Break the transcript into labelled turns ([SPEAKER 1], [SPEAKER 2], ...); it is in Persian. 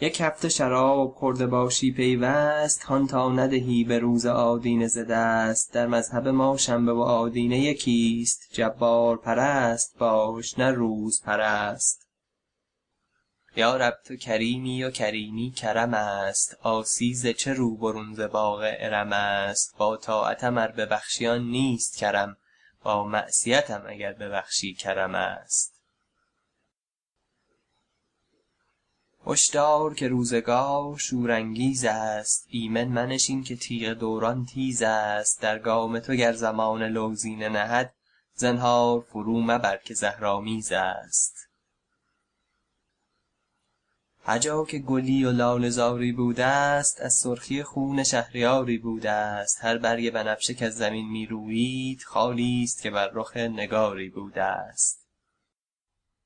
[SPEAKER 1] یک هفته شراب خورده باشی پیوست هان تا ندهی به روز آدینه ز دست. در مذهب ما شنبه و آدینه یکیست جبار پرست باش نه روز پرست. یا رب تو کریمی و کریمی کرم است ز چه رو برون ز باغ ارم است. با طاعتم ار ببخشی آن نیست کرم با معصیتم اگر ببخشی کرم است هش دار که روزگار شورانگیز است. ایمن منشین که تیغ دوران تیز است. در گام تو گر زمانه لوزینه نهد زنهار فرو مبر که زهرآمیز است. هر جا که گلی و لاله زاری بوده ست از سرخی خون شهریاری بوده ست هر برگ بنفشه کز زمین می رویید خالی ست که بر رخ نگاری بوده ست